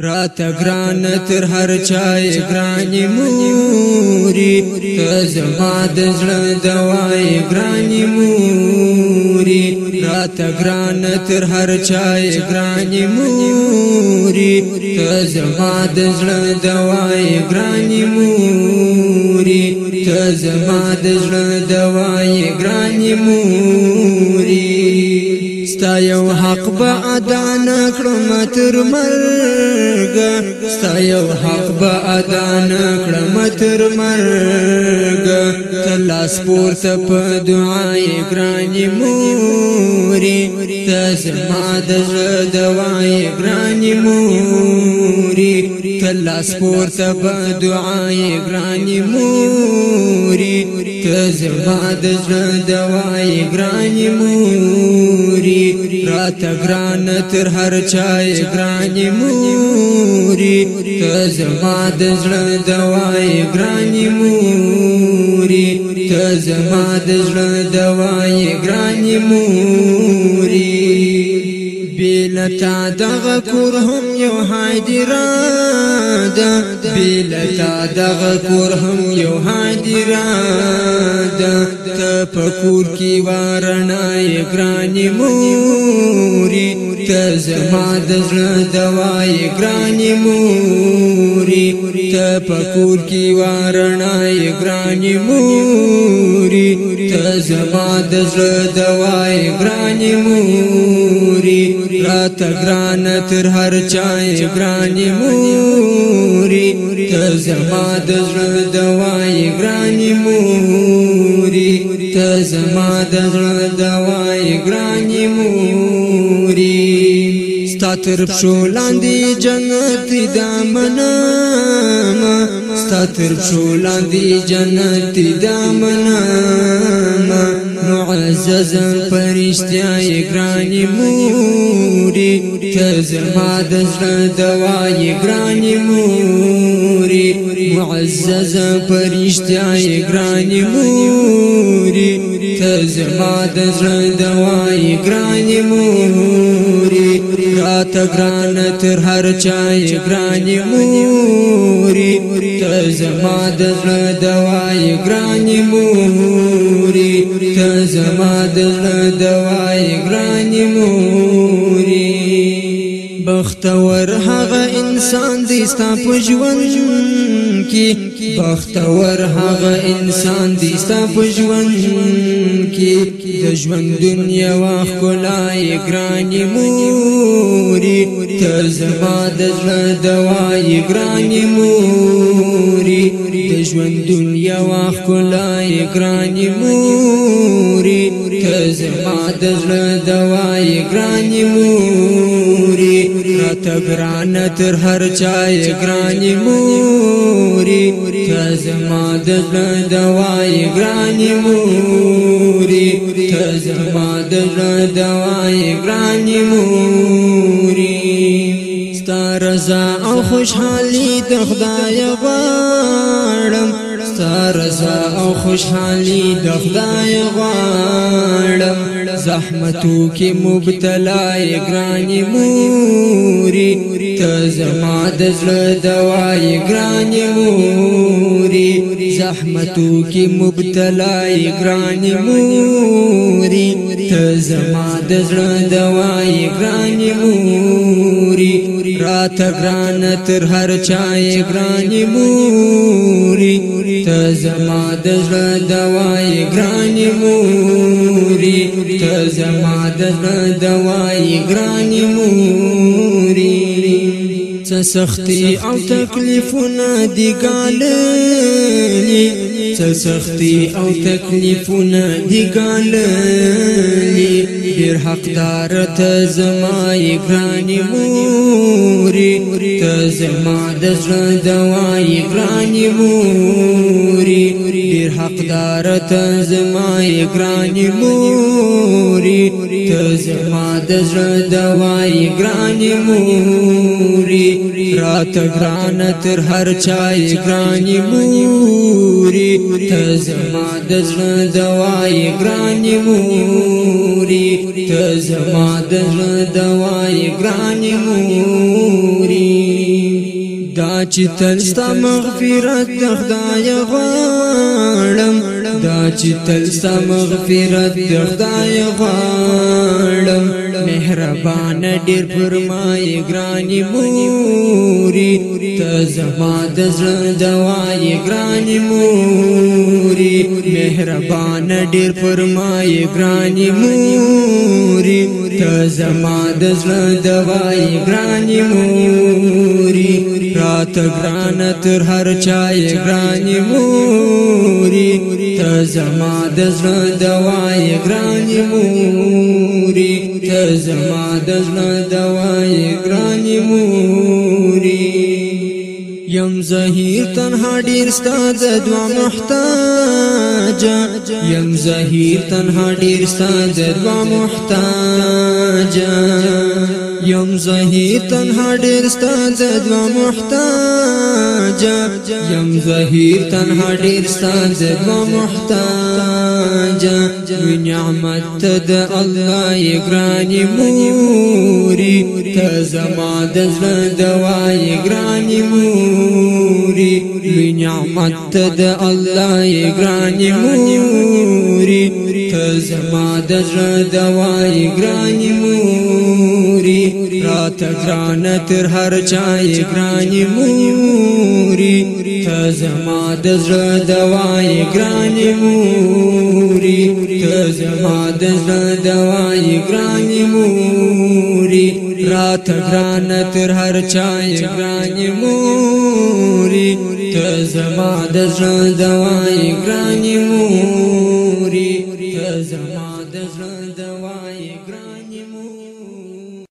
رات گران تر هر چای گرانی موري زما د زړه دوای گرانی موري رات گران تر هر چای گرانی موري زما د زړه دوای گرانی موري زما د زړه دوای گرانی موري ستا یو حق با ادا نکړم تر مرګ ستا یو حق با ادا نکړم تر مرګ تلاس پورته په دعای ګرانی موري تسما د دوای ګرانی موري تلاس پورته په دعای ګرانی موري ته زما د زړه دوای ګرانی موري رات ګران تر هر چای ګرانی موري ته زما د زړه دوای ګرانی موري ته زما د زړه دوای ګرانی موري بیلتا دغه کور هم یو حاضره ده بیلتا دغه کور هم یو حاضره ده ته په کور کې وارنا یې ګرانی موري ته زما د زړه دوا یې ګرانی موري ته په کور کې وارنا یې ګرانی موري ته زما د زړه دوا یې ګرانی موري رات گران تر هر چای گرانی موري ته زما د زړه دوای گرانی موري ته زما د زړه دوای گرانی موري ستاتر پښولاندې جنت د منام ستاتر پښولاندې جنت د منام معزز پرشتیای گرانی موری کزما دزر دوای گرانی موری معزز پرشتیای گرانی موری کزما دزر دوای گرانی موری رات گران تر هر چای گرانی موری کزما دزر دوای گرانی موری زما دل دوای گرانی موري بختور هغه انسان دی ستا په ژوند کې بختور هغه انسان دی ستا په ژوند کې د ژوند دنیا واخ کولای گرانی موري ته زما دل دوای گرانی موري د ژوند دنیا واخ کولای ګرانی موري ته زما د زړه دوای ګرانی موري راته ګران تر هر چای ګرانی موري ته زما د زړه دوای ګرانی موري ته زما د زړه دوای ګرانی موري رضا او خوشحالی د خدای غواړم ستا رضا او خوشحالی د خدای غواړم زحمتو کې مبتلا یې ګرانې موري ته زما د زړه دوا یې ګرانې موري زحمتو کې مبتلا یې ګرانې موري ته زما د زړه دوا یې ګرانې موري رات گران تر هر چای گرانی موري ته زما د زړه دوای گرانی موري ته زما د زړه دوای گرانی موري څه سختي او تکلیفونه دی ګاللي څه سختي او تکلیفونه دی ګاللي ډیر حقدار ته زمای ګرانی موري ته زما د زړه دوای موري دار تزما گرانی موری تزما دزر دوای گرانی موری رات گران تر هر چای گرانی موری تزما دزر دوای گرانی موری تزما دزر دوای گرانی موری دا چې تل ستا مغفرت د خدای غواړم دا چې تل ستا مغفرت د خدای غواړم مهربان ډیر فرمای ګرانی موري ته زما د زړه دوای ګرانی موري مهربان ډیر فرمای ګرانی موري ته زما د زړه دوای ګرانی موري تګران تر هر چای ګرانی موري ته زما د زړه دوای ګرانی موري ته زما د زړه دوای ګرانی موري یم زهیر تنها ډیر ستاد دوا محتاج یم زهیر تنها ډیر ستاد دوا محتاج یم زهی تنها ډیر ستا زدوا محتاج یم زهی تنها ډیر ستا زدوا محتاج جا نعمت د الله ګرانی موري ته زما د زړه دوای ګرانی موري نعمت د الله ګرانی موري ته زما د زړه دوای ګرانی موري رات ګران تر هر چا ګرانی موري موري ته زما د زړه دوای ګرانې موري ته زما د زړه دوای ګرانې موري رات ګران تر هر چا ګرانې موري ته زما د زړه دوای ګرانې موري ته زما